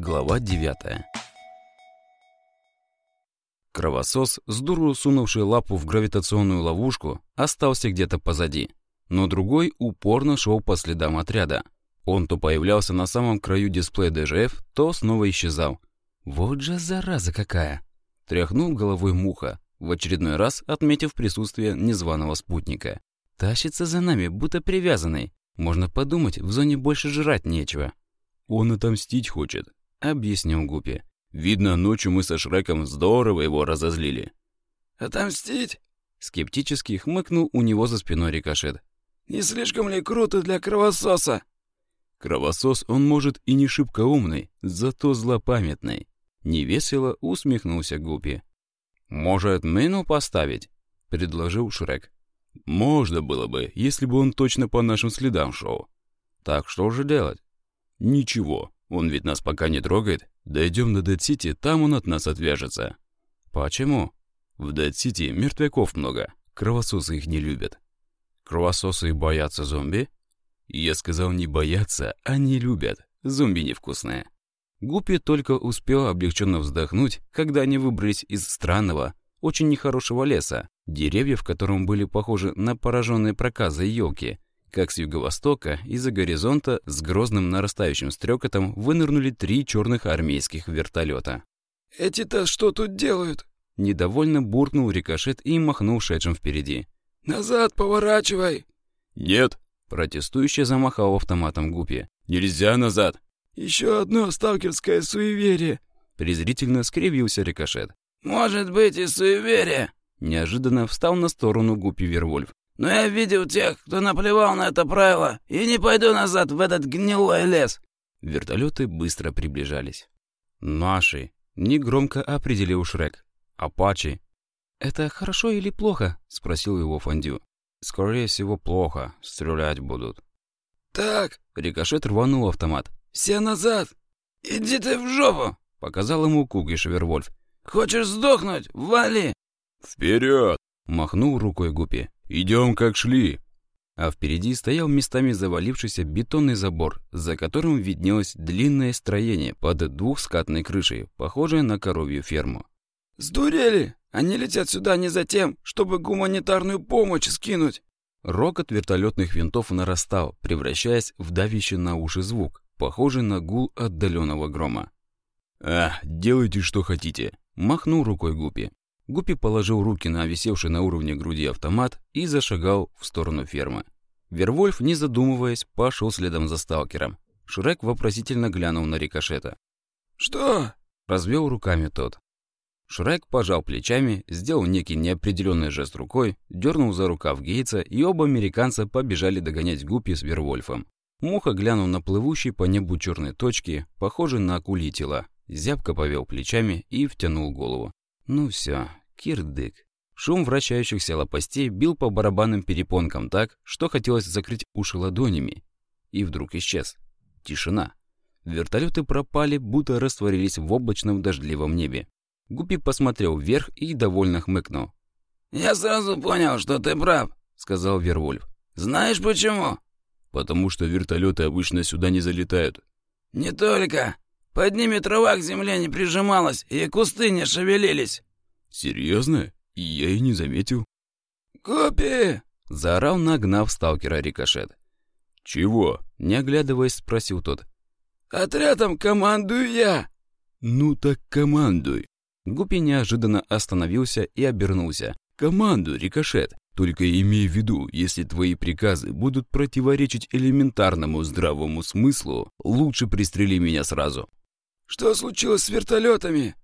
Глава 9 Кровосос, с дуру сунувший лапу в гравитационную ловушку, остался где-то позади. Но другой упорно шел по следам отряда. Он то появлялся на самом краю дисплея ДЖФ, то снова исчезал. «Вот же зараза какая!» Тряхнул головой муха, в очередной раз отметив присутствие незваного спутника. «Тащится за нами, будто привязанный. Можно подумать, в зоне больше жрать нечего». «Он отомстить хочет», — объяснил Гупи. «Видно, ночью мы со Шреком здорово его разозлили». «Отомстить?» — скептически хмыкнул у него за спиной рикошет. «Не слишком ли круто для кровососа?» «Кровосос, он, может, и не шибко умный, зато злопамятный». Невесело усмехнулся Гупи. «Может, мину поставить?» — предложил Шрек. «Можно было бы, если бы он точно по нашим следам шел». «Так что же делать?» «Ничего, он ведь нас пока не трогает. Дойдем до Дэд-Сити, там он от нас отвяжется». «Почему?» «В Дэд-Сити мертвяков много, кровососы их не любят». «Кровососы боятся зомби?» «Я сказал не боятся, а не любят. Зомби невкусные». Гуппи только успел облегченно вздохнуть, когда они выбрались из странного, очень нехорошего леса, деревья в котором были похожи на пораженные проказой елки, как с юго-востока из-за горизонта с грозным нарастающим стрекотом вынырнули три черных армейских вертолета. «Эти-то что тут делают?» Недовольно буркнул рикошет и махнул шедшим впереди. «Назад поворачивай!» «Нет!» Протестующе замахал автоматом Гупи. «Нельзя назад!» «Еще одно сталкерское суеверие!» Презрительно скривился рикошет. «Может быть и суеверие!» Неожиданно встал на сторону Гупи Вервольф. «Но я видел тех, кто наплевал на это правило, и не пойду назад в этот гнилой лес!» Вертолеты быстро приближались. «Наши!» — негромко определил Шрек. «Апачи!» «Это хорошо или плохо?» — спросил его Фондю. «Скорее всего, плохо. Стрелять будут». «Так!» — рикошет рванул автомат. «Все назад! Иди ты в жопу!» — показал ему Кугиш Вервольф. «Хочешь сдохнуть? Вали!» «Вперед!» — махнул рукой Гупи. «Идем, как шли!» А впереди стоял местами завалившийся бетонный забор, за которым виднелось длинное строение под двухскатной крышей, похожее на коровью ферму. «Сдурели! Они летят сюда не за тем, чтобы гуманитарную помощь скинуть!» Рокот вертолетных винтов нарастал, превращаясь в давящий на уши звук, похожий на гул отдаленного грома. «А, делайте, что хотите», — махнул рукой Гупи. Гупи положил руки на висевший на уровне груди автомат и зашагал в сторону фермы. Вервольф, не задумываясь, пошел следом за сталкером. Шрек вопросительно глянул на рикошета. «Что?» — развел руками тот. Шрек пожал плечами, сделал некий неопределенный жест рукой, дернул за рукав Гейтса, и оба американца побежали догонять Гуппи с Вервольфом. Муха глянул на плывущие по небу черные точки, похожие на акульи тела. Зябко повел плечами и втянул голову. Ну все, кирдык. Шум вращающихся лопастей бил по барабанным перепонкам так, что хотелось закрыть уши ладонями. И вдруг исчез. Тишина. Вертолеты пропали, будто растворились в облачном дождливом небе. Гуппи посмотрел вверх и довольно хмыкнул. «Я сразу понял, что ты прав», — сказал Вервольф. «Знаешь почему?» «Потому что вертолеты обычно сюда не залетают». «Не только. Под ними трава к земле не прижималась, и кусты не шевелились». «Серьезно? Я и не заметил». «Гуппи!» — заорал, нагнав сталкера рикошет. «Чего?» — не оглядываясь, спросил тот. «Отрядом командую я!» «Ну так командуй!» Гуппи неожиданно остановился и обернулся. «Команду, рикошет! Только имей в виду, если твои приказы будут противоречить элементарному здравому смыслу, лучше пристрели меня сразу». «Что случилось с вертолетами?»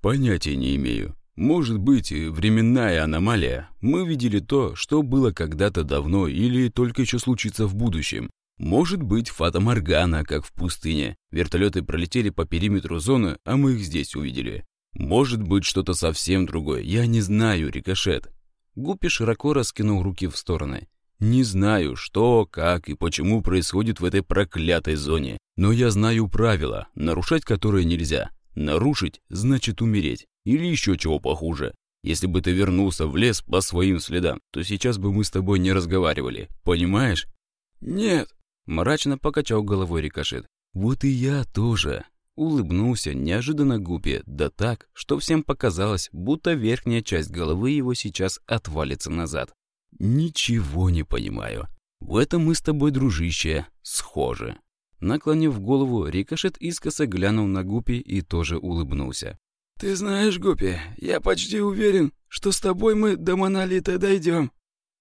«Понятия не имею. Может быть, временная аномалия. Мы видели то, что было когда-то давно или только еще случится в будущем. Может быть, фата-моргана, как в пустыне. Вертолеты пролетели по периметру зоны, а мы их здесь увидели. Может быть, что-то совсем другое. Я не знаю, рикошет. Гуппи широко раскинул руки в стороны. Не знаю, что, как и почему происходит в этой проклятой зоне. Но я знаю правила, нарушать которые нельзя. Нарушить значит умереть. Или еще чего похуже. Если бы ты вернулся в лес по своим следам, то сейчас бы мы с тобой не разговаривали. Понимаешь? Нет. Мрачно покачал головой рикошет. Вот и я тоже. Улыбнулся неожиданно Гупи, да так, что всем показалось, будто верхняя часть головы его сейчас отвалится назад. «Ничего не понимаю. В этом мы с тобой, дружище, схожи». Наклонив голову, Рикошет искоса глянул на Гупи и тоже улыбнулся. «Ты знаешь, Гупи, я почти уверен, что с тобой мы до монолита дойдем».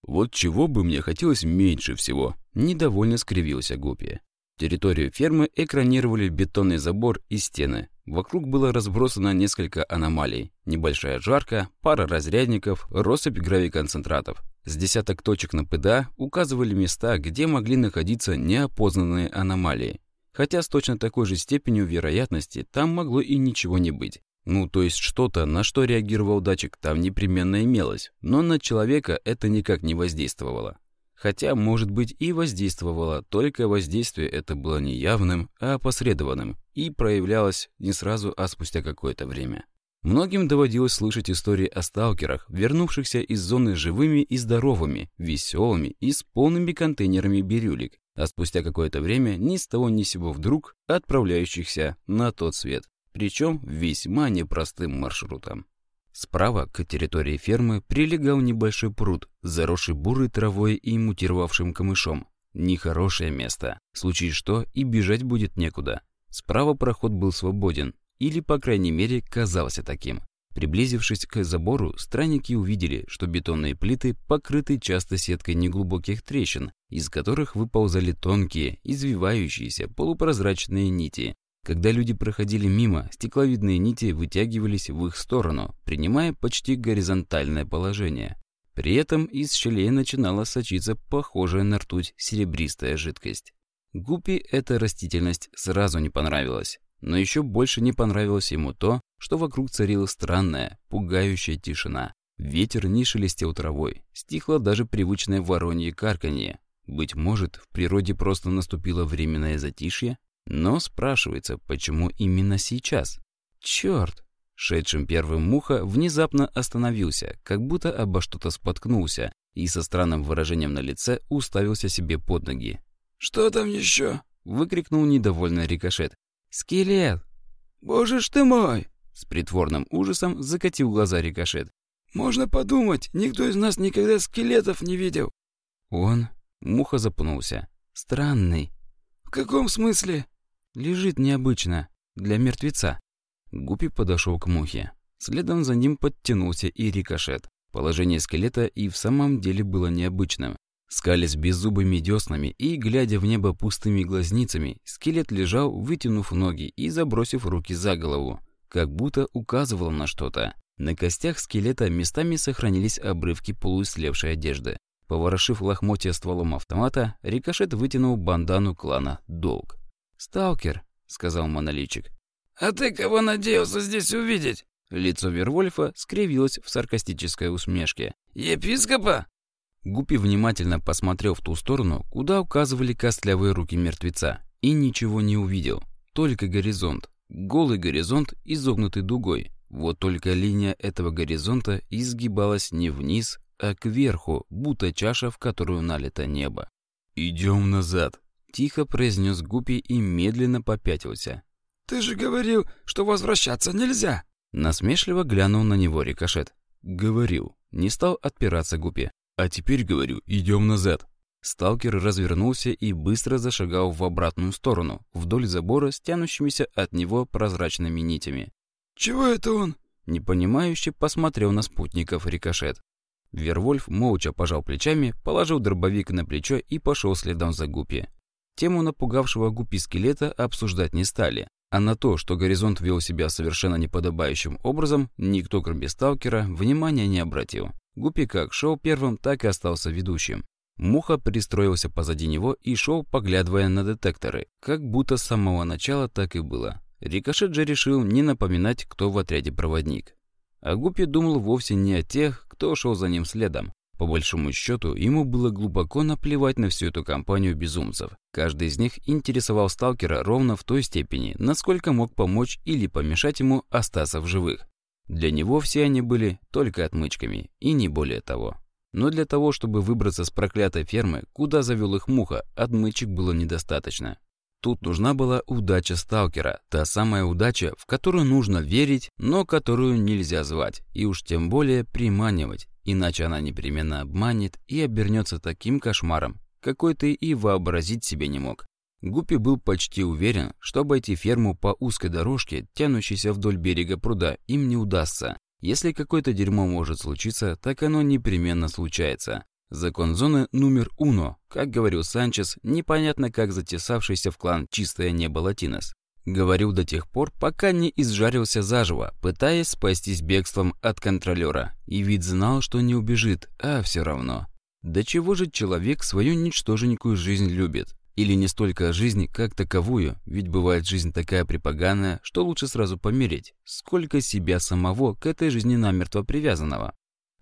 «Вот чего бы мне хотелось меньше всего», — недовольно скривился Гупи. Территорию фермы экранировали бетонный забор и стены. Вокруг было разбросано несколько аномалий. Небольшая жарка, пара разрядников, россыпь гравиконцентратов. С десяток точек на ПДА указывали места, где могли находиться неопознанные аномалии. Хотя с точно такой же степенью вероятности там могло и ничего не быть. Ну, то есть что-то, на что реагировал датчик, там непременно имелось, но на человека это никак не воздействовало. Хотя, может быть, и воздействовало, только воздействие это было не явным, а опосредованным, и проявлялось не сразу, а спустя какое-то время. Многим доводилось слышать истории о сталкерах, вернувшихся из зоны живыми и здоровыми, веселыми и с полными контейнерами бирюлик, а спустя какое-то время ни с того ни сего вдруг отправляющихся на тот свет, причем весьма непростым маршрутом. Справа к территории фермы прилегал небольшой пруд, заросший бурой травой и мутировавшим камышом. Нехорошее место. В случае что, и бежать будет некуда. Справа проход был свободен, или, по крайней мере, казался таким. Приблизившись к забору, странники увидели, что бетонные плиты покрыты часто сеткой неглубоких трещин, из которых выползали тонкие, извивающиеся, полупрозрачные нити, когда люди проходили мимо, стекловидные нити вытягивались в их сторону, принимая почти горизонтальное положение. При этом из щелей начинала сочиться похожая на ртуть серебристая жидкость. Гуппи эта растительность сразу не понравилась. Но еще больше не понравилось ему то, что вокруг царила странная, пугающая тишина. Ветер не шелестел травой, стихло даже привычное воронье карканье. Быть может, в природе просто наступило временное затишье? Но спрашивается, почему именно сейчас? Черт! Шедшим первым муха внезапно остановился, как будто обо что-то споткнулся, и со странным выражением на лице уставился себе под ноги. «Что там еще?» — выкрикнул недовольный рикошет. «Скелет!» «Боже ж ты мой!» С притворным ужасом закатил глаза рикошет. «Можно подумать, никто из нас никогда скелетов не видел». «Он...» — муха запнулся. «Странный». «В каком смысле?» Лежит необычно. Для мертвеца. Гупи подошел к мухе. Следом за ним подтянулся и рикошет. Положение скелета и в самом деле было необычным. Скалясь беззубыми деснами и глядя в небо пустыми глазницами, скелет лежал, вытянув ноги и забросив руки за голову, как будто указывал на что-то. На костях скелета местами сохранились обрывки полуислевшей одежды. Поворошив лохмотья стволом автомата, рикошет вытянул бандану клана «Долг». «Сталкер», — сказал монолитчик. «А ты кого надеялся здесь увидеть?» Лицо Вервольфа скривилось в саркастической усмешке. «Епископа?» Гуппи внимательно посмотрел в ту сторону, куда указывали костлявые руки мертвеца, и ничего не увидел. Только горизонт. Голый горизонт, изогнутый дугой. Вот только линия этого горизонта изгибалась не вниз, а кверху, будто чаша, в которую налито небо. «Идем назад», Тихо произнес Гупи и медленно попятился. «Ты же говорил, что возвращаться нельзя!» Насмешливо глянул на него рикошет. «Говорил». Не стал отпираться Гупи. «А теперь, говорю, идем назад». Сталкер развернулся и быстро зашагал в обратную сторону, вдоль забора с тянущимися от него прозрачными нитями. «Чего это он?» Непонимающе посмотрел на спутников рикошет. Вервольф молча пожал плечами, положил дробовик на плечо и пошел следом за Гупи. Тему напугавшего гупи скелета обсуждать не стали, а на то, что горизонт вел себя совершенно неподобающим образом, никто, кроме сталкера, внимания не обратил. Гупи как шел первым, так и остался ведущим. Муха пристроился позади него и шел, поглядывая на детекторы, как будто с самого начала так и было. Рикошет же решил не напоминать, кто в отряде проводник. А Гупи думал вовсе не о тех, кто шел за ним следом. По большому счету, ему было глубоко наплевать на всю эту компанию безумцев. Каждый из них интересовал сталкера ровно в той степени, насколько мог помочь или помешать ему остаться в живых. Для него все они были только отмычками, и не более того. Но для того, чтобы выбраться с проклятой фермы, куда завел их муха, отмычек было недостаточно. Тут нужна была удача сталкера, та самая удача, в которую нужно верить, но которую нельзя звать, и уж тем более приманивать, иначе она непременно обманет и обернется таким кошмаром, какой ты и вообразить себе не мог. Гуппи был почти уверен, что обойти ферму по узкой дорожке, тянущейся вдоль берега пруда, им не удастся. Если какое-то дерьмо может случиться, так оно непременно случается. Закон зоны номер уно, как говорил Санчес, непонятно как затесавшийся в клан «Чистое небо Латинос». Говорил до тех пор, пока не изжарился заживо, пытаясь спастись бегством от контролера. И вид знал, что не убежит, а все равно. До чего же человек свою ничтоженькую жизнь любит? Или не столько жизнь, как таковую, ведь бывает жизнь такая припоганная, что лучше сразу помереть, сколько себя самого к этой жизни намертво привязанного.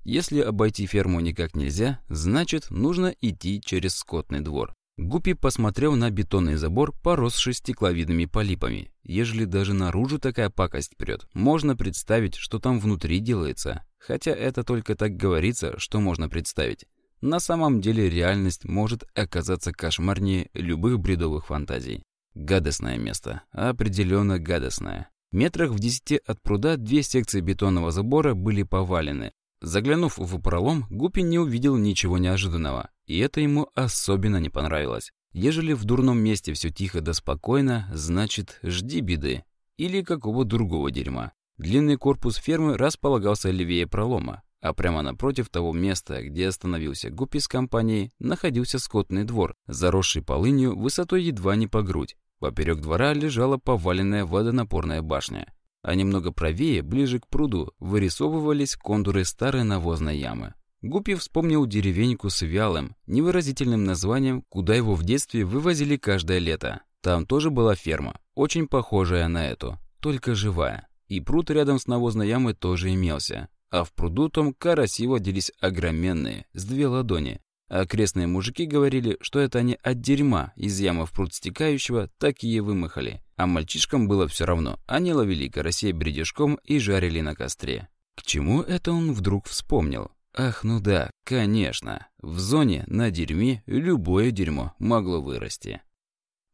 Если обойти ферму никак нельзя, значит, нужно идти через скотный двор. Гуппи посмотрел на бетонный забор, поросший стекловидными полипами. Ежели даже наружу такая пакость прет, можно представить, что там внутри делается. Хотя это только так говорится, что можно представить. На самом деле реальность может оказаться кошмарнее любых бредовых фантазий. Гадостное место. Определенно гадостное. Метрах в десяти от пруда две секции бетонного забора были повалены. Заглянув в пролом, Гуппи не увидел ничего неожиданного, и это ему особенно не понравилось. Ежели в дурном месте все тихо да спокойно, значит, жди беды. Или какого другого дерьма. Длинный корпус фермы располагался левее пролома, а прямо напротив того места, где остановился Гуппи с компанией, находился скотный двор, заросший полынью высотой едва не по грудь. Поперек двора лежала поваленная водонапорная башня, а немного правее, ближе к пруду, вырисовывались контуры старой навозной ямы. Гуппи вспомнил деревеньку с вялым, невыразительным названием, куда его в детстве вывозили каждое лето. Там тоже была ферма, очень похожая на эту, только живая. И пруд рядом с навозной ямой тоже имелся а в пруду том караси водились огроменные, с две ладони. А окрестные мужики говорили, что это они от дерьма из ямы в пруд стекающего такие вымахали. А мальчишкам было все равно, они ловили карасей бредешком и жарили на костре. К чему это он вдруг вспомнил? Ах, ну да, конечно. В зоне на дерьме любое дерьмо могло вырасти.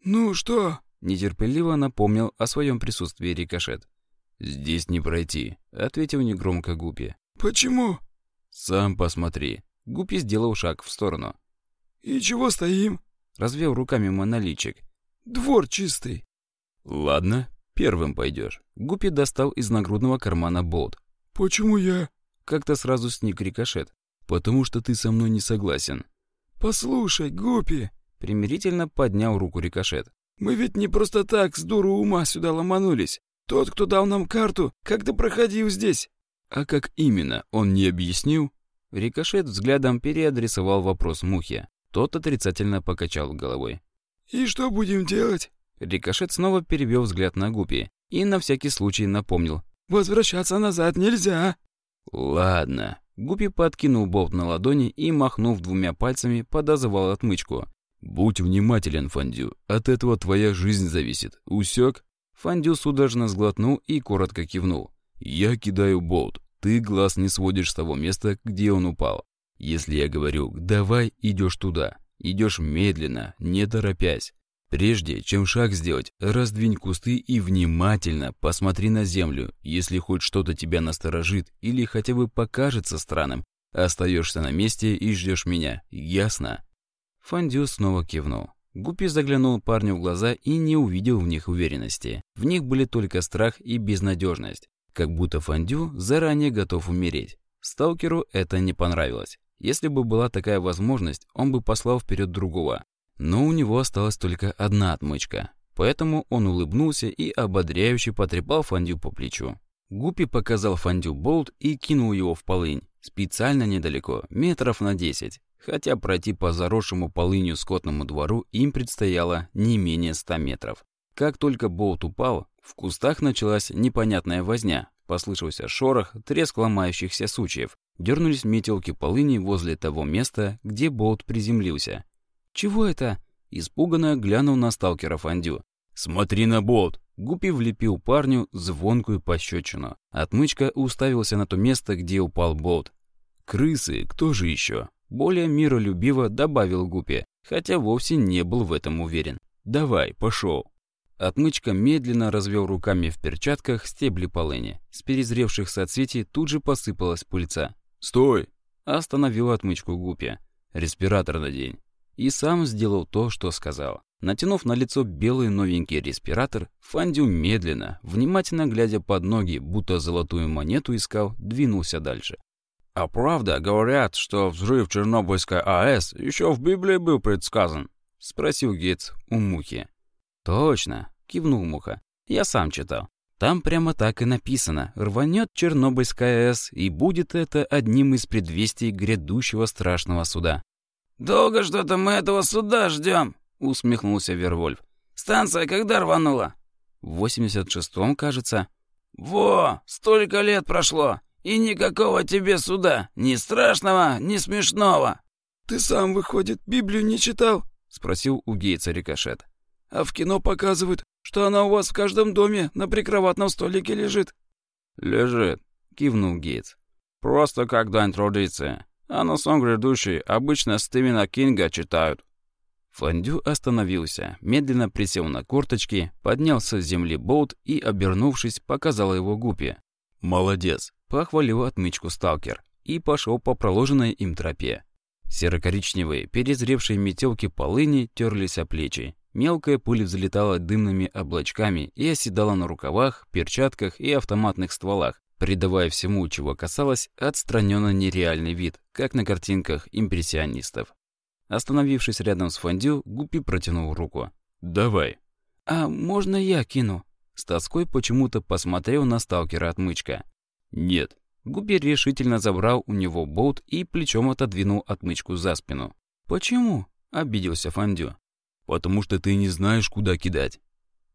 «Ну что?» – нетерпеливо напомнил о своем присутствии рикошет. «Здесь не пройти», — ответил негромко Гупи. «Почему?» «Сам посмотри». Гупи сделал шаг в сторону. «И чего стоим?» — развел руками моноличик. «Двор чистый». «Ладно, первым пойдешь. Гупи достал из нагрудного кармана болт. «Почему я?» — как-то сразу сник рикошет. «Потому что ты со мной не согласен». «Послушай, Гупи!» — примирительно поднял руку рикошет. «Мы ведь не просто так с дуру ума сюда ломанулись. Тот, кто дал нам карту, как-то проходил здесь». «А как именно, он не объяснил?» Рикошет взглядом переадресовал вопрос Мухе. Тот отрицательно покачал головой. «И что будем делать?» Рикошет снова перевел взгляд на Гупи и на всякий случай напомнил. «Возвращаться назад нельзя!» «Ладно». Гупи подкинул болт на ладони и, махнув двумя пальцами, подозвал отмычку. «Будь внимателен, Фандю. От этого твоя жизнь зависит. Усек?» Фандю судорожно сглотнул и коротко кивнул. «Я кидаю болт. Ты глаз не сводишь с того места, где он упал. Если я говорю «давай», идешь туда. Идешь медленно, не торопясь. Прежде чем шаг сделать, раздвинь кусты и внимательно посмотри на землю. Если хоть что-то тебя насторожит или хотя бы покажется странным, остаешься на месте и ждешь меня. Ясно?» Фандю снова кивнул. Гуппи заглянул парню в глаза и не увидел в них уверенности. В них были только страх и безнадежность. Как будто Фандю заранее готов умереть. Сталкеру это не понравилось. Если бы была такая возможность, он бы послал вперед другого. Но у него осталась только одна отмычка. Поэтому он улыбнулся и ободряюще потрепал Фандю по плечу. Гуппи показал Фандю болт и кинул его в полынь. Специально недалеко, метров на десять хотя пройти по заросшему полынью скотному двору им предстояло не менее ста метров. Как только болт упал, в кустах началась непонятная возня. Послышался шорох, треск ломающихся сучьев. Дернулись метелки полыни возле того места, где болт приземлился. «Чего это?» Испуганно глянул на сталкера Фандю. «Смотри на болт!» Гупи влепил парню звонкую пощечину. Отмычка уставился на то место, где упал болт. «Крысы, кто же еще?» Более миролюбиво добавил Гупи, хотя вовсе не был в этом уверен. Давай, пошел. Отмычка медленно развел руками в перчатках стебли полыни. С перезревших соцветий тут же посыпалась пыльца. «Стой!» Остановил отмычку Гупи. «Респиратор надень». И сам сделал то, что сказал. Натянув на лицо белый новенький респиратор, Фандю медленно, внимательно глядя под ноги, будто золотую монету искал, двинулся дальше. «А правда, говорят, что взрыв Чернобыльской АЭС еще в Библии был предсказан?» — спросил Гетц у Мухи. «Точно», — кивнул Муха. «Я сам читал. Там прямо так и написано. Рванет Чернобыльская АЭС, и будет это одним из предвестий грядущего страшного суда». «Долго что-то мы этого суда ждем», — усмехнулся Вервольф. «Станция когда рванула?» «В 86-м, кажется». «Во, столько лет прошло, и никакого тебе суда, ни страшного, ни смешного». «Ты сам, выходит, Библию не читал?» — спросил у Гейца Рикошет. «А в кино показывают, что она у вас в каждом доме на прикроватном столике лежит». «Лежит», — кивнул Гейтс. «Просто как дань традиции. А на сон грядущий обычно Стивена Кинга читают». Фондю остановился, медленно присел на корточки, поднялся с земли болт и, обернувшись, показал его гупе. «Молодец!» — похвалил отмычку сталкер и пошел по проложенной им тропе. Серо-коричневые, перезревшие метелки полыни терлись о плечи. Мелкая пыль взлетала дымными облачками и оседала на рукавах, перчатках и автоматных стволах, придавая всему, чего касалось, отстраненно нереальный вид, как на картинках импрессионистов. Остановившись рядом с Фондю, Гуппи протянул руку. «Давай». «А можно я кину?» С тоской почему-то посмотрел на сталкера отмычка. «Нет». Гуппи решительно забрал у него болт и плечом отодвинул отмычку за спину. «Почему?» — обиделся Фондю. «Потому что ты не знаешь, куда кидать».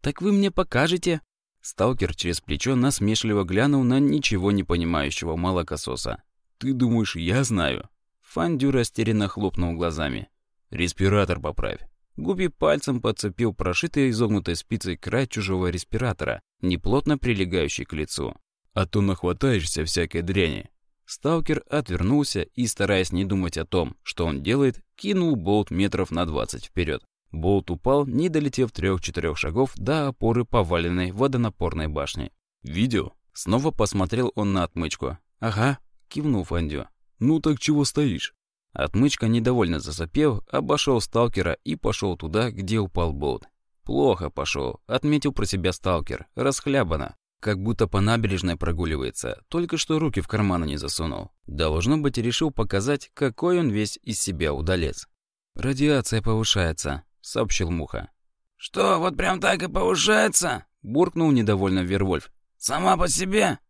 «Так вы мне покажете?» Сталкер через плечо насмешливо глянул на ничего не понимающего молокососа. «Ты думаешь, я знаю?» Фандю растерянно хлопнул глазами. «Респиратор поправь». Губи пальцем подцепил прошитый изогнутой спицей край чужого респиратора, неплотно прилегающий к лицу. «А то нахватаешься всякой дряни». Сталкер отвернулся и, стараясь не думать о том, что он делает, кинул болт метров на двадцать вперед. Болт упал, не долетев трех-четырех шагов до опоры поваленной водонапорной башни. «Видео?» Снова посмотрел он на отмычку. «Ага», — кивнул Фандю. «Ну так чего стоишь?» Отмычка, недовольно засопев, обошел сталкера и пошел туда, где упал болт. «Плохо пошел», — отметил про себя сталкер. «Расхлябано. Как будто по набережной прогуливается, только что руки в карманы не засунул. Должно быть, решил показать, какой он весь из себя удалец. «Радиация повышается», — сообщил Муха. «Что, вот прям так и повышается?» — буркнул недовольно Вервольф. «Сама по себе?»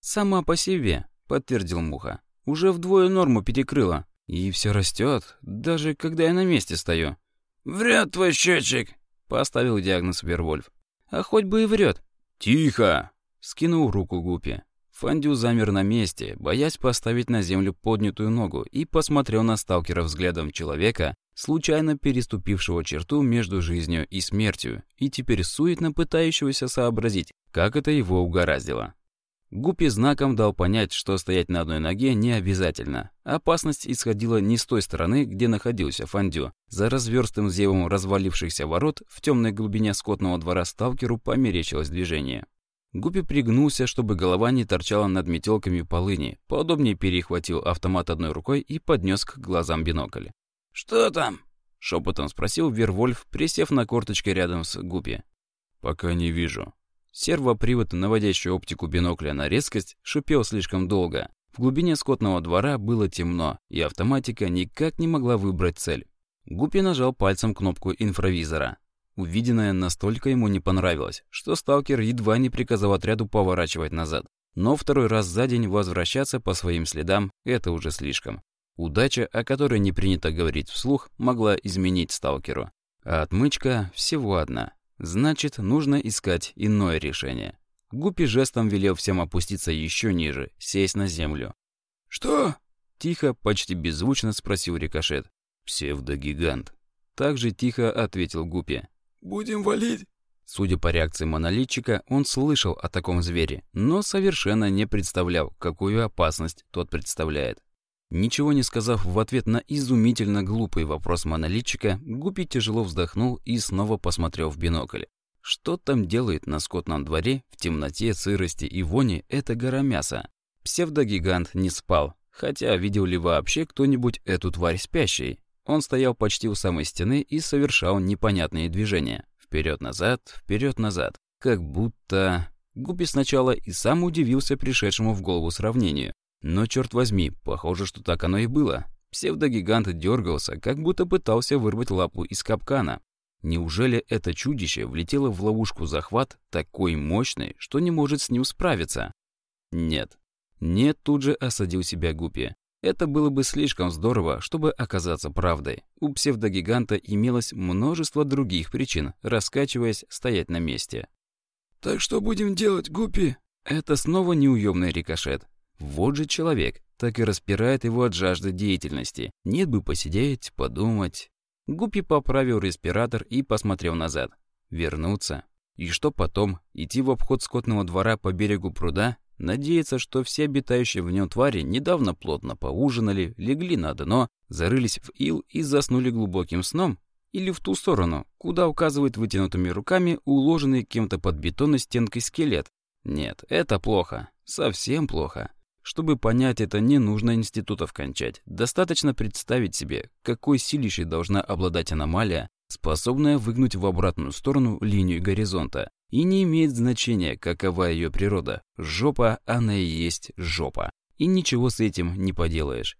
«Сама по себе», — подтвердил Муха. «Уже вдвое норму перекрыла. И все растет, даже когда я на месте стою». «Врет твой счетчик», — поставил диагноз Вервольф. «А хоть бы и врет». «Тихо!» — скинул руку Гупи. Фандю замер на месте, боясь поставить на землю поднятую ногу, и посмотрел на сталкера взглядом человека, случайно переступившего черту между жизнью и смертью, и теперь суетно пытающегося сообразить, как это его угораздило. Гуппи знаком дал понять, что стоять на одной ноге не обязательно. Опасность исходила не с той стороны, где находился Фандю. За разверстым зевом развалившихся ворот в темной глубине скотного двора сталкеру померещилось движение. Гуппи пригнулся, чтобы голова не торчала над метелками полыни, поудобнее перехватил автомат одной рукой и поднес к глазам бинокль. «Что там?» — шепотом спросил Вервольф, присев на корточке рядом с Гуппи. «Пока не вижу». Сервопривод, наводящий оптику бинокля на резкость, шипел слишком долго. В глубине скотного двора было темно, и автоматика никак не могла выбрать цель. Гуппи нажал пальцем кнопку инфравизора. Увиденное настолько ему не понравилось, что сталкер едва не приказал отряду поворачивать назад. Но второй раз за день возвращаться по своим следам – это уже слишком. Удача, о которой не принято говорить вслух, могла изменить сталкеру. А отмычка всего одна. Значит, нужно искать иное решение. Гуппи жестом велел всем опуститься еще ниже, сесть на землю. «Что?» – тихо, почти беззвучно спросил Рикошет. «Псевдогигант». Так же тихо ответил Гуппи. «Будем валить?» Судя по реакции монолитчика, он слышал о таком звере, но совершенно не представлял, какую опасность тот представляет. Ничего не сказав в ответ на изумительно глупый вопрос монолитчика, Гуппи тяжело вздохнул и снова посмотрел в бинокль. Что там делает на скотном дворе в темноте, сырости и вони эта гора мяса? Псевдогигант не спал, хотя видел ли вообще кто-нибудь эту тварь спящей? Он стоял почти у самой стены и совершал непонятные движения. Вперед-назад, вперед-назад. Как будто... Гуппи сначала и сам удивился пришедшему в голову сравнению. Но, черт возьми, похоже, что так оно и было. Псевдогигант дергался, как будто пытался вырвать лапу из капкана. Неужели это чудище влетело в ловушку захват такой мощный, что не может с ним справиться? Нет. Нет, тут же осадил себя Гуппи. Это было бы слишком здорово, чтобы оказаться правдой. У псевдогиганта имелось множество других причин, раскачиваясь, стоять на месте. «Так что будем делать, Гуппи?» Это снова неуемный рикошет. Вот же человек, так и распирает его от жажды деятельности. Нет бы посидеть, подумать. Гуппи поправил респиратор и посмотрел назад. Вернуться. И что потом? Идти в обход скотного двора по берегу пруда? Надеяться, что все обитающие в нем твари недавно плотно поужинали, легли на дно, зарылись в ил и заснули глубоким сном? Или в ту сторону, куда указывает вытянутыми руками уложенный кем-то под бетонной стенкой скелет? Нет, это плохо. Совсем плохо. Чтобы понять это, не нужно институтов кончать. Достаточно представить себе, какой силищей должна обладать аномалия, способная выгнуть в обратную сторону линию горизонта. И не имеет значения, какова ее природа. Жопа, она и есть жопа. И ничего с этим не поделаешь.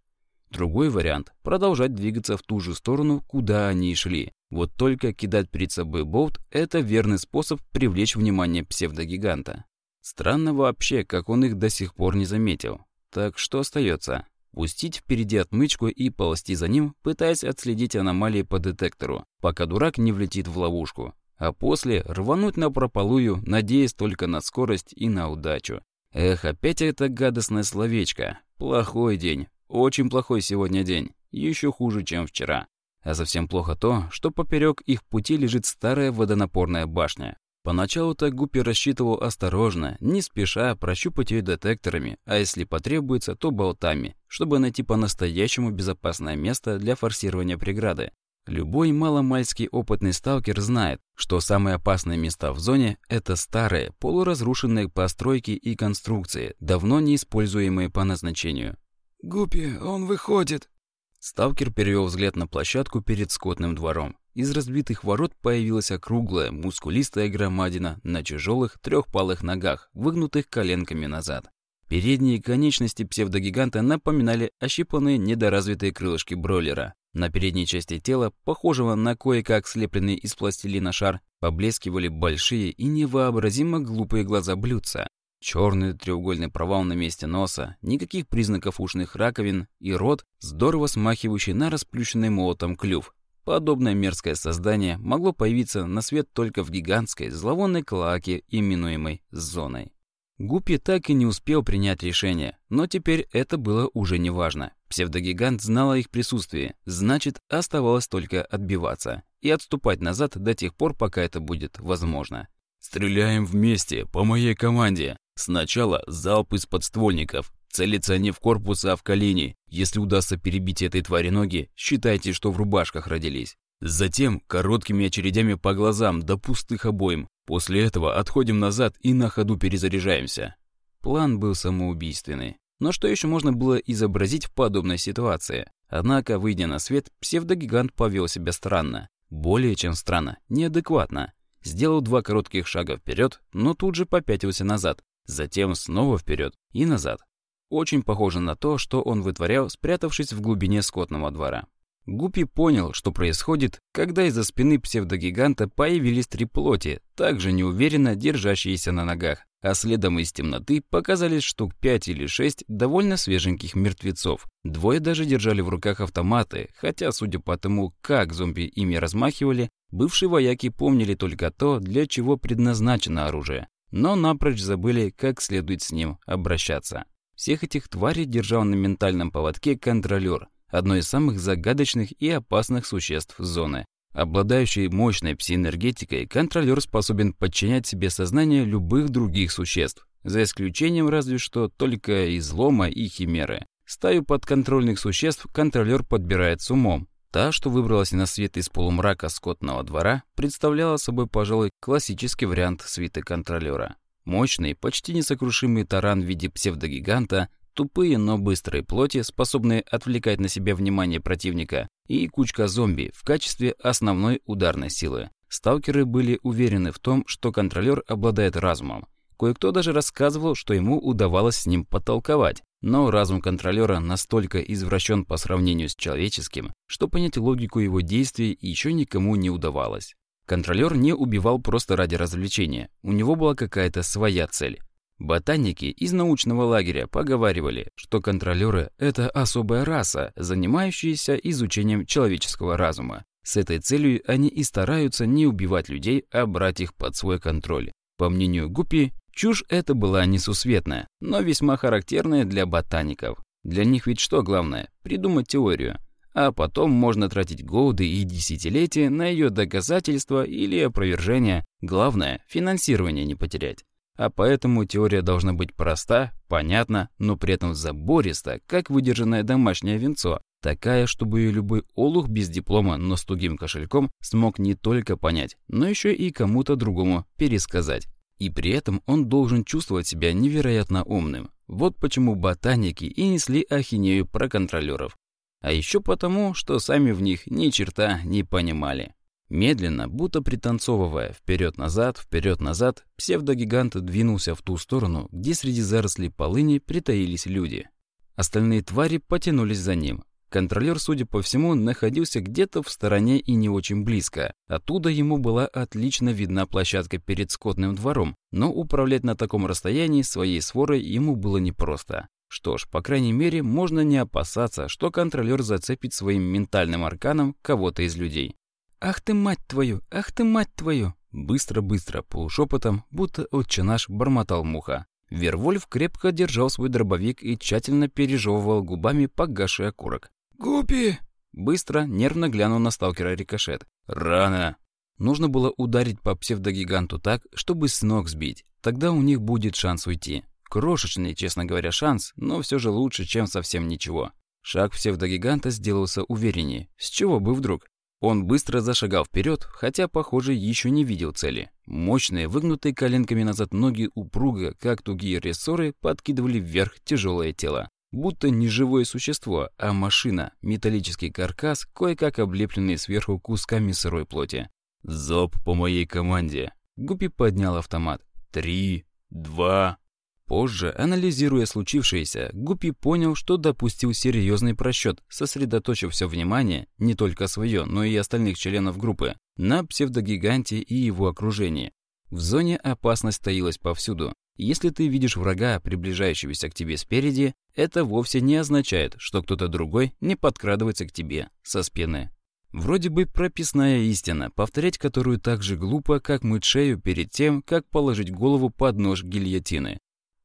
Другой вариант – продолжать двигаться в ту же сторону, куда они и шли. Вот только кидать перед собой болт – это верный способ привлечь внимание псевдогиганта. Странно вообще, как он их до сих пор не заметил. Так что остается? Пустить впереди отмычку и ползти за ним, пытаясь отследить аномалии по детектору, пока дурак не влетит в ловушку. А после рвануть на прополую, надеясь только на скорость и на удачу. Эх, опять это гадостное словечко. Плохой день. Очень плохой сегодня день. Еще хуже, чем вчера. А совсем плохо то, что поперек их пути лежит старая водонапорная башня. Поначалу-то Гуппи рассчитывал осторожно, не спеша прощупать ее детекторами, а если потребуется, то болтами, чтобы найти по-настоящему безопасное место для форсирования преграды. Любой маломальский опытный сталкер знает, что самые опасные места в зоне – это старые, полуразрушенные постройки и конструкции, давно не используемые по назначению. «Гуппи, он выходит!» Сталкер перевел взгляд на площадку перед скотным двором. Из разбитых ворот появилась округлая, мускулистая громадина на тяжелых трехпалых ногах, выгнутых коленками назад. Передние конечности псевдогиганта напоминали ощипанные недоразвитые крылышки бройлера. На передней части тела, похожего на кое-как слепленный из пластилина шар, поблескивали большие и невообразимо глупые глаза блюдца. Черный треугольный провал на месте носа, никаких признаков ушных раковин и рот, здорово смахивающий на расплющенный молотом клюв, Подобное мерзкое создание могло появиться на свет только в гигантской зловонной клоаке, именуемой зоной. Гуппи так и не успел принять решение, но теперь это было уже неважно. Псевдогигант знал о их присутствии, значит, оставалось только отбиваться и отступать назад до тех пор, пока это будет возможно. «Стреляем вместе, по моей команде. Сначала залп из подствольников, Целятся не в корпус, а в колени. Если удастся перебить этой твари ноги, считайте, что в рубашках родились. Затем короткими очередями по глазам до пустых обоим. После этого отходим назад и на ходу перезаряжаемся. План был самоубийственный. Но что еще можно было изобразить в подобной ситуации? Однако, выйдя на свет, псевдогигант повел себя странно. Более чем странно, неадекватно. Сделал два коротких шага вперед, но тут же попятился назад. Затем снова вперед и назад. Очень похоже на то, что он вытворял, спрятавшись в глубине скотного двора. Гуппи понял, что происходит, когда из-за спины псевдогиганта появились три плоти, также неуверенно держащиеся на ногах, а следом из темноты показались штук пять или шесть довольно свеженьких мертвецов. Двое даже держали в руках автоматы, хотя, судя по тому, как зомби ими размахивали, бывшие вояки помнили только то, для чего предназначено оружие, но напрочь забыли, как следует с ним обращаться. Всех этих тварей держал на ментальном поводке контролер, одно из самых загадочных и опасных существ зоны. Обладающий мощной псиэнергетикой, контролер способен подчинять себе сознание любых других существ, за исключением разве что только излома и химеры. Стаю подконтрольных существ контролер подбирает с умом. Та, что выбралась на свет из полумрака скотного двора, представляла собой, пожалуй, классический вариант свиты контролера. Мощный, почти несокрушимый таран в виде псевдогиганта, тупые, но быстрые плоти, способные отвлекать на себя внимание противника, и кучка зомби в качестве основной ударной силы. Сталкеры были уверены в том, что контролер обладает разумом. Кое-кто даже рассказывал, что ему удавалось с ним потолковать. Но разум контролера настолько извращен по сравнению с человеческим, что понять логику его действий еще никому не удавалось. Контролер не убивал просто ради развлечения, у него была какая-то своя цель. Ботаники из научного лагеря поговаривали, что контролеры – это особая раса, занимающаяся изучением человеческого разума. С этой целью они и стараются не убивать людей, а брать их под свой контроль. По мнению Гуппи, чушь эта была несусветная, но весьма характерная для ботаников. Для них ведь что главное? Придумать теорию а потом можно тратить годы и десятилетия на ее доказательства или опровержение. Главное – финансирование не потерять. А поэтому теория должна быть проста, понятна, но при этом забориста, как выдержанное домашнее венцо. Такая, чтобы ее любой олух без диплома, но с тугим кошельком смог не только понять, но еще и кому-то другому пересказать. И при этом он должен чувствовать себя невероятно умным. Вот почему ботаники и несли ахинею про контролеров. А еще потому, что сами в них ни черта не понимали. Медленно, будто пританцовывая вперед-назад, вперед-назад, псевдогигант двинулся в ту сторону, где среди зарослей полыни притаились люди. Остальные твари потянулись за ним. Контролер, судя по всему, находился где-то в стороне и не очень близко. Оттуда ему была отлично видна площадка перед скотным двором, но управлять на таком расстоянии своей сворой ему было непросто. Что ж, по крайней мере, можно не опасаться, что контролер зацепит своим ментальным арканом кого-то из людей. «Ах ты, мать твою! Ах ты, мать твою!» Быстро-быстро, полушепотом, будто отче наш, бормотал муха. Вервольф крепко держал свой дробовик и тщательно пережевывал губами погасший окурок. «Гупи!» Быстро, нервно глянул на сталкера рикошет. «Рано!» Нужно было ударить по псевдогиганту так, чтобы с ног сбить. Тогда у них будет шанс уйти. Крошечный, честно говоря, шанс, но все же лучше, чем совсем ничего. Шаг псевдогиганта сделался увереннее. С чего бы вдруг? Он быстро зашагал вперед, хотя, похоже, еще не видел цели. Мощные, выгнутые коленками назад ноги упруга, как тугие рессоры, подкидывали вверх тяжелое тело. Будто не живое существо, а машина, металлический каркас, кое-как облепленный сверху кусками сырой плоти. «Зоб по моей команде!» Гуппи поднял автомат. «Три, два, Позже, анализируя случившееся, Гуппи понял, что допустил серьезный просчет, сосредоточив все внимание, не только свое, но и остальных членов группы, на псевдогиганте и его окружении. В зоне опасность таилась повсюду. Если ты видишь врага, приближающегося к тебе спереди, это вовсе не означает, что кто-то другой не подкрадывается к тебе со спины. Вроде бы прописная истина, повторять которую так же глупо, как мыть шею перед тем, как положить голову под нож гильотины.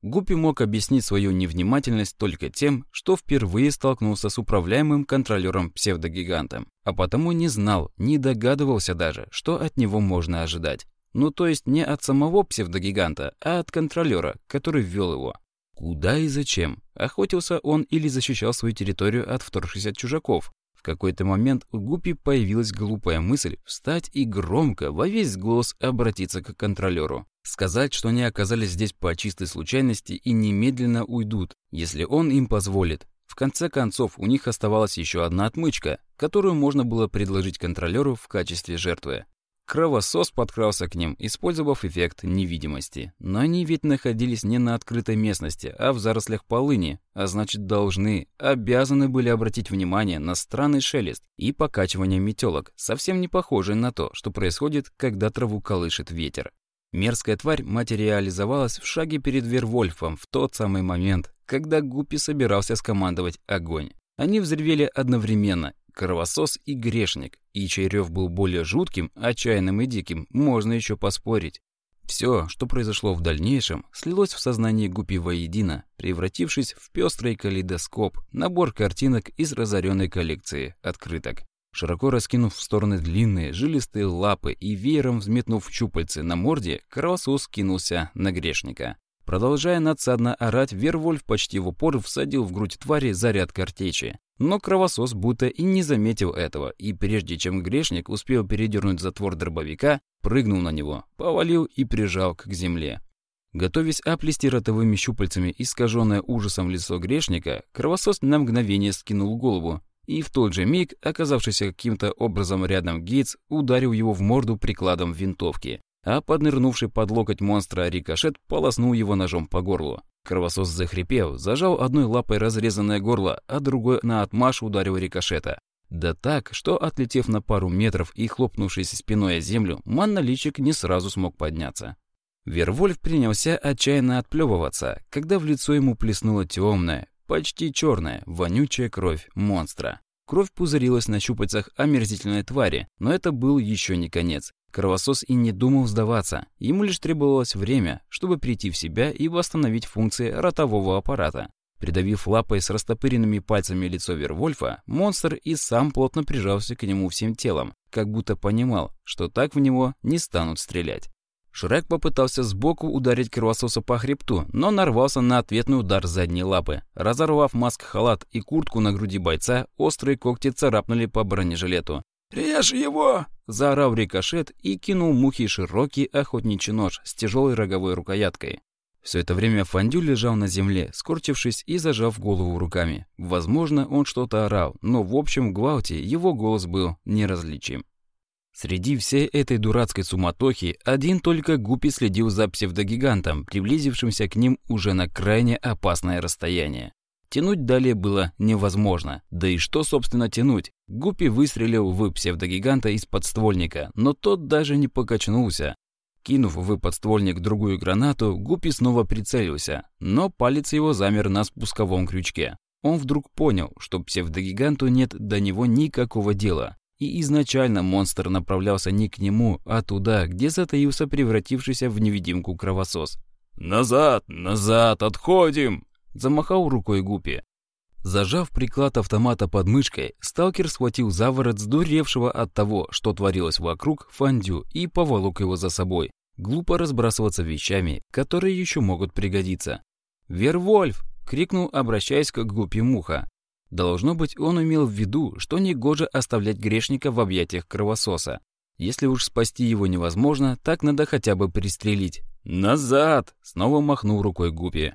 Гуппи мог объяснить свою невнимательность только тем, что впервые столкнулся с управляемым контролером-псевдогигантом, а потому не знал, не догадывался даже, что от него можно ожидать. Ну то есть не от самого псевдогиганта, а от контролера, который ввел его. Куда и зачем? Охотился он или защищал свою территорию от вторгшихся чужаков? В какой-то момент у Гуппи появилась глупая мысль встать и громко, во весь голос обратиться к контролеру. Сказать, что они оказались здесь по чистой случайности и немедленно уйдут, если он им позволит. В конце концов, у них оставалась еще одна отмычка, которую можно было предложить контролеру в качестве жертвы. Кровосос подкрался к ним, использовав эффект невидимости. Но они ведь находились не на открытой местности, а в зарослях полыни, а значит должны, обязаны были обратить внимание на странный шелест и покачивание метелок, совсем не похожие на то, что происходит, когда траву колышет ветер. Мерзкая тварь материализовалась в шаге перед Вервольфом в тот самый момент, когда Гуппи собирался скомандовать огонь. Они взревели одновременно, кровосос и грешник, и чей рев был более жутким, отчаянным и диким, можно еще поспорить. Все, что произошло в дальнейшем, слилось в сознании Гуппи воедино, превратившись в пестрый калейдоскоп, набор картинок из разоренной коллекции открыток. Широко раскинув в стороны длинные, жилистые лапы и веером взметнув щупальцы на морде, кровосос кинулся на грешника. Продолжая надсадно орать, Вервольф почти в упор всадил в грудь твари заряд картечи. Но кровосос будто и не заметил этого, и прежде чем грешник успел передернуть затвор дробовика, прыгнул на него, повалил и прижал к земле. Готовясь оплести ротовыми щупальцами искаженное ужасом лицо грешника, кровосос на мгновение скинул голову, и в тот же миг, оказавшийся каким-то образом рядом Гейтс, ударил его в морду прикладом винтовки, а поднырнувший под локоть монстра рикошет полоснул его ножом по горлу. Кровосос захрипел, зажал одной лапой разрезанное горло, а другой на отмаш ударил рикошета. Да так, что, отлетев на пару метров и хлопнувшись спиной о землю, манноличик не сразу смог подняться. Вервольф принялся отчаянно отплевываться, когда в лицо ему плеснула темная, почти черная, вонючая кровь монстра. Кровь пузырилась на щупальцах омерзительной твари, но это был еще не конец. Кровосос и не думал сдаваться. Ему лишь требовалось время, чтобы прийти в себя и восстановить функции ротового аппарата. Придавив лапой с растопыренными пальцами лицо Вервольфа, монстр и сам плотно прижался к нему всем телом, как будто понимал, что так в него не станут стрелять. Шрек попытался сбоку ударить кровососа по хребту, но нарвался на ответный удар задней лапы. Разорвав маск-халат и куртку на груди бойца, острые когти царапнули по бронежилету. «Режь его!» – заорал рикошет и кинул мухи широкий охотничий нож с тяжелой роговой рукояткой. Все это время Фандю лежал на земле, скорчившись и зажав голову руками. Возможно, он что-то орал, но в общем гвалте его голос был неразличим. Среди всей этой дурацкой суматохи один только Гупи следил за псевдогигантом, приблизившимся к ним уже на крайне опасное расстояние. Тянуть далее было невозможно. Да и что, собственно, тянуть? Гуппи выстрелил в псевдогиганта из подствольника, но тот даже не покачнулся. Кинув в подствольник другую гранату, Гуппи снова прицелился, но палец его замер на спусковом крючке. Он вдруг понял, что псевдогиганту нет до него никакого дела. И изначально монстр направлялся не к нему, а туда, где затаился превратившийся в невидимку кровосос. «Назад! Назад! Отходим!» Замахал рукой Гупи. Зажав приклад автомата под мышкой, сталкер схватил за ворот сдуревшего от того, что творилось вокруг, фандю и поволок его за собой. Глупо разбрасываться вещами, которые еще могут пригодиться. «Вервольф!» — крикнул, обращаясь к Гупи Муха. Должно быть, он имел в виду, что негоже оставлять грешника в объятиях кровососа. Если уж спасти его невозможно, так надо хотя бы пристрелить. «Назад!» — снова махнул рукой Гупи.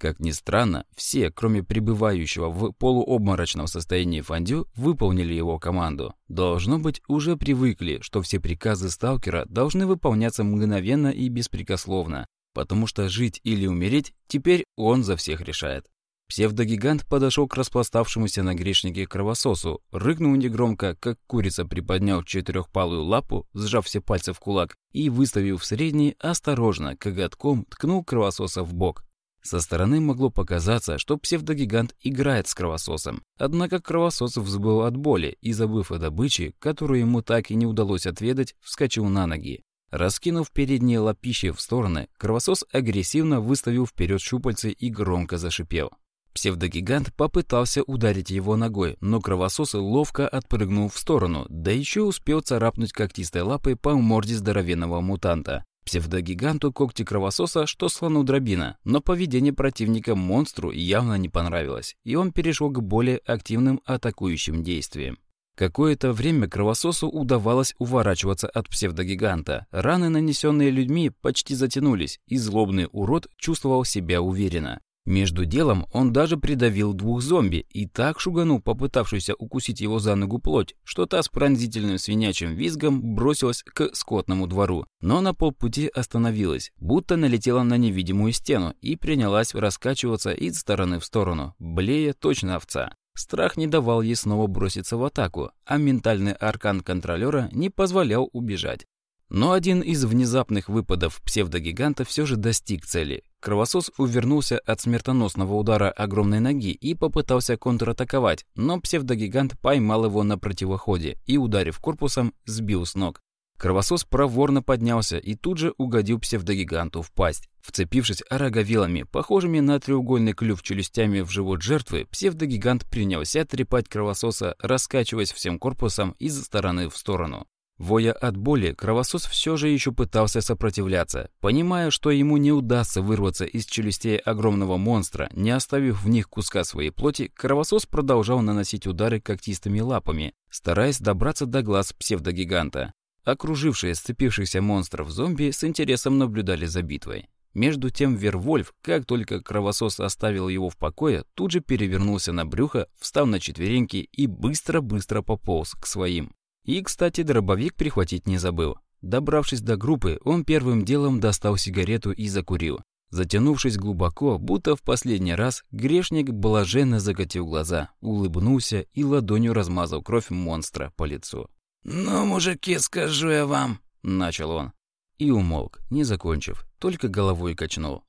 Как ни странно, все, кроме пребывающего в полуобморочном состоянии Фандю, выполнили его команду. Должно быть, уже привыкли, что все приказы сталкера должны выполняться мгновенно и беспрекословно, потому что жить или умереть теперь он за всех решает. Псевдогигант подошел к распластавшемуся на грешнике кровососу, рыкнул негромко, как курица приподнял четырехпалую лапу, сжав все пальцы в кулак, и, выставив средний, осторожно, коготком ткнул кровососа в бок. Со стороны могло показаться, что псевдогигант играет с кровососом. Однако кровосос взбыл от боли и, забыв о добыче, которую ему так и не удалось отведать, вскочил на ноги. Раскинув передние лапищи в стороны, кровосос агрессивно выставил вперед щупальцы и громко зашипел. Псевдогигант попытался ударить его ногой, но кровосос ловко отпрыгнул в сторону, да еще успел царапнуть когтистой лапой по морде здоровенного мутанта. Псевдогиганту когти кровососа, что слону дробина, но поведение противника монстру явно не понравилось, и он перешел к более активным атакующим действиям. Какое-то время кровососу удавалось уворачиваться от псевдогиганта. Раны, нанесенные людьми, почти затянулись, и злобный урод чувствовал себя уверенно. Между делом он даже придавил двух зомби и так шуганул попытавшуюся укусить его за ногу плоть, что та с пронзительным свинячим визгом бросилась к скотному двору. Но на полпути остановилась, будто налетела на невидимую стену и принялась раскачиваться из стороны в сторону, блея точно овца. Страх не давал ей снова броситься в атаку, а ментальный аркан контролера не позволял убежать. Но один из внезапных выпадов псевдогиганта все же достиг цели. Кровосос увернулся от смертоносного удара огромной ноги и попытался контратаковать, но псевдогигант поймал его на противоходе и, ударив корпусом, сбил с ног. Кровосос проворно поднялся и тут же угодил псевдогиганту в пасть. Вцепившись роговилами, похожими на треугольный клюв челюстями в живот жертвы, псевдогигант принялся трепать кровососа, раскачиваясь всем корпусом из стороны в сторону. Воя от боли, кровосос все же еще пытался сопротивляться, понимая, что ему не удастся вырваться из челюстей огромного монстра, не оставив в них куска своей плоти, кровосос продолжал наносить удары когтистыми лапами, стараясь добраться до глаз псевдогиганта. Окружившие сцепившихся монстров зомби с интересом наблюдали за битвой. Между тем Вервольф, как только кровосос оставил его в покое, тут же перевернулся на брюхо, встав на четвереньки и быстро-быстро пополз к своим. И, кстати, дробовик прихватить не забыл. Добравшись до группы, он первым делом достал сигарету и закурил. Затянувшись глубоко, будто в последний раз, грешник блаженно закатил глаза, улыбнулся и ладонью размазал кровь монстра по лицу. «Ну, мужики, скажу я вам», — начал он. И умолк, не закончив, только головой качнул.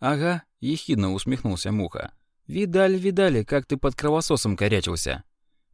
«Ага», — ехидно усмехнулся Муха. «Видали, видали, как ты под кровососом корячился.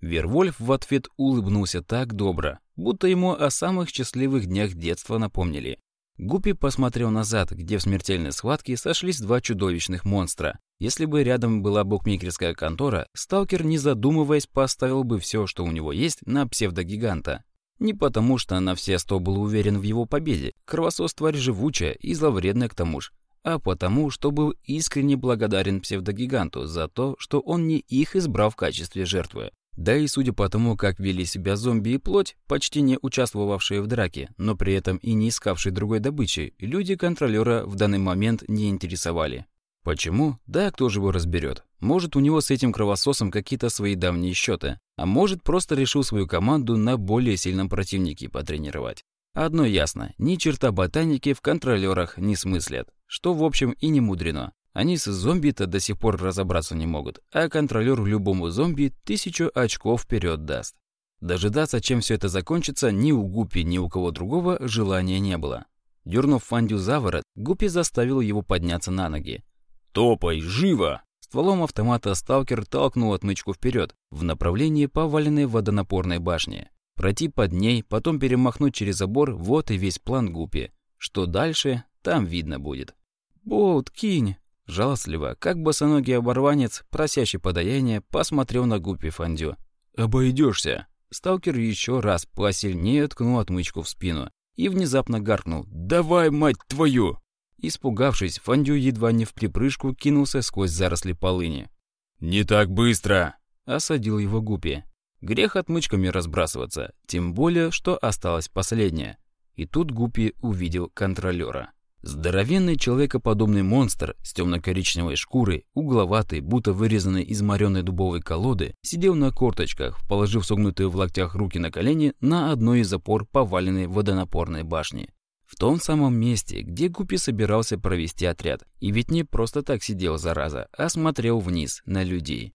Вервольф в ответ улыбнулся так добро, будто ему о самых счастливых днях детства напомнили. Гуппи посмотрел назад, где в смертельной схватке сошлись два чудовищных монстра. Если бы рядом была букмекерская контора, сталкер, не задумываясь, поставил бы все, что у него есть, на псевдогиганта. Не потому, что на все сто был уверен в его победе, кровосос тварь живучая и зловредная к тому же, а потому, что был искренне благодарен псевдогиганту за то, что он не их избрал в качестве жертвы. Да и судя по тому, как вели себя зомби и плоть, почти не участвовавшие в драке, но при этом и не искавшие другой добычи, люди контролера в данный момент не интересовали. Почему? Да кто же его разберет? Может, у него с этим кровососом какие-то свои давние счеты, а может, просто решил свою команду на более сильном противнике потренировать. Одно ясно, ни черта ботаники в контролерах не смыслят, что в общем и не мудрено. Они с зомби-то до сих пор разобраться не могут, а контролер любому зомби тысячу очков вперед даст. Дожидаться, чем все это закончится, ни у Гуппи, ни у кого другого желания не было. Дернув Фандю за ворот, Гуппи заставил его подняться на ноги. «Топай, живо!» Стволом автомата сталкер толкнул отмычку вперед в направлении поваленной водонапорной башни. Пройти под ней, потом перемахнуть через забор – вот и весь план Гуппи. Что дальше, там видно будет. «Болт, кинь!» Жалостливо, как босоногий оборванец, просящий подаяние, посмотрел на Гуппи Фандю. «Обойдешься!» Сталкер еще раз посильнее ткнул отмычку в спину и внезапно гаркнул «Давай, мать твою!» Испугавшись, Фандю едва не в припрыжку кинулся сквозь заросли полыни. «Не так быстро!» – осадил его Гуппи. Грех отмычками разбрасываться, тем более, что осталось последнее. И тут Гуппи увидел контролера. Здоровенный человекоподобный монстр с темно-коричневой шкурой, угловатый, будто вырезанный из моренной дубовой колоды, сидел на корточках, положив согнутые в локтях руки на колени на одной из опор поваленной водонапорной башни. В том самом месте, где Гуппи собирался провести отряд. И ведь не просто так сидел, зараза, а смотрел вниз, на людей.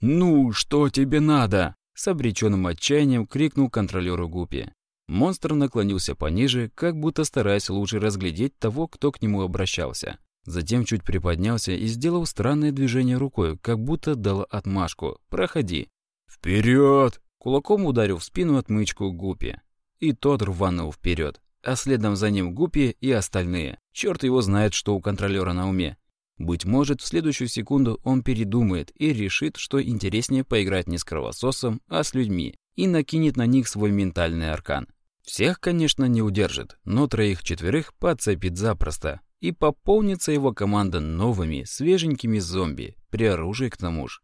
«Ну, что тебе надо?» С обреченным отчаянием крикнул контролеру Гуппи. Монстр наклонился пониже, как будто стараясь лучше разглядеть того, кто к нему обращался. Затем чуть приподнялся и сделал странное движение рукой, как будто дал отмашку «Проходи». «Вперед!» Кулаком ударил в спину отмычку Гупи. И тот рванул вперед, а следом за ним Гупи и остальные. Черт его знает, что у контролера на уме. Быть может, в следующую секунду он передумает и решит, что интереснее поиграть не с кровососом, а с людьми, и накинет на них свой ментальный аркан. Всех, конечно, не удержит, но троих-четверых подцепит запросто. И пополнится его команда новыми, свеженькими зомби, при оружии к тому же.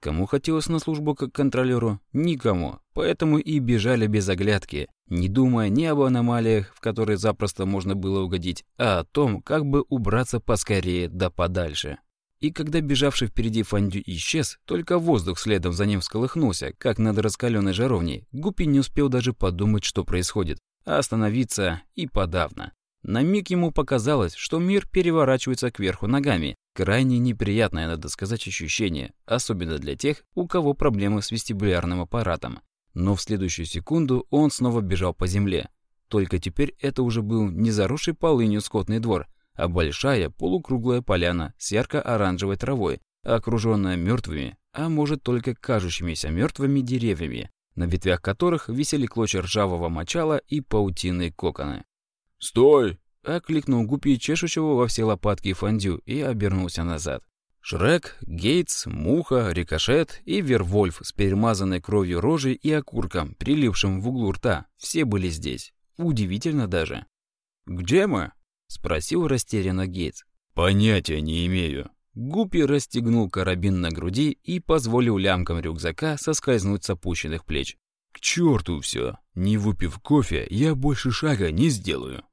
Кому хотелось на службу как контролеру? Никому. Поэтому и бежали без оглядки, не думая ни об аномалиях, в которые запросто можно было угодить, а о том, как бы убраться поскорее да подальше. И когда бежавший впереди Фандю исчез, только воздух следом за ним всколыхнулся, как над раскаленной жаровней, Гуппи не успел даже подумать, что происходит, а остановиться и подавно. На миг ему показалось, что мир переворачивается кверху ногами. Крайне неприятное, надо сказать, ощущение, особенно для тех, у кого проблемы с вестибулярным аппаратом. Но в следующую секунду он снова бежал по земле. Только теперь это уже был не заросший полынью скотный двор, а большая полукруглая поляна с ярко-оранжевой травой, окруженная мертвыми, а может только кажущимися мертвыми деревьями, на ветвях которых висели клочья ржавого мочала и паутинные коконы. «Стой!» — окликнул Гупи чешущего во все лопатки фондю и обернулся назад. Шрек, Гейтс, Муха, Рикошет и Вервольф с перемазанной кровью рожей и окурком, прилипшим в углу рта, все были здесь. Удивительно даже. «Где мы?» — спросил растерянно Гейтс. «Понятия не имею». Гуппи расстегнул карабин на груди и позволил лямкам рюкзака соскользнуть с опущенных плеч. «К черту все! Не выпив кофе, я больше шага не сделаю».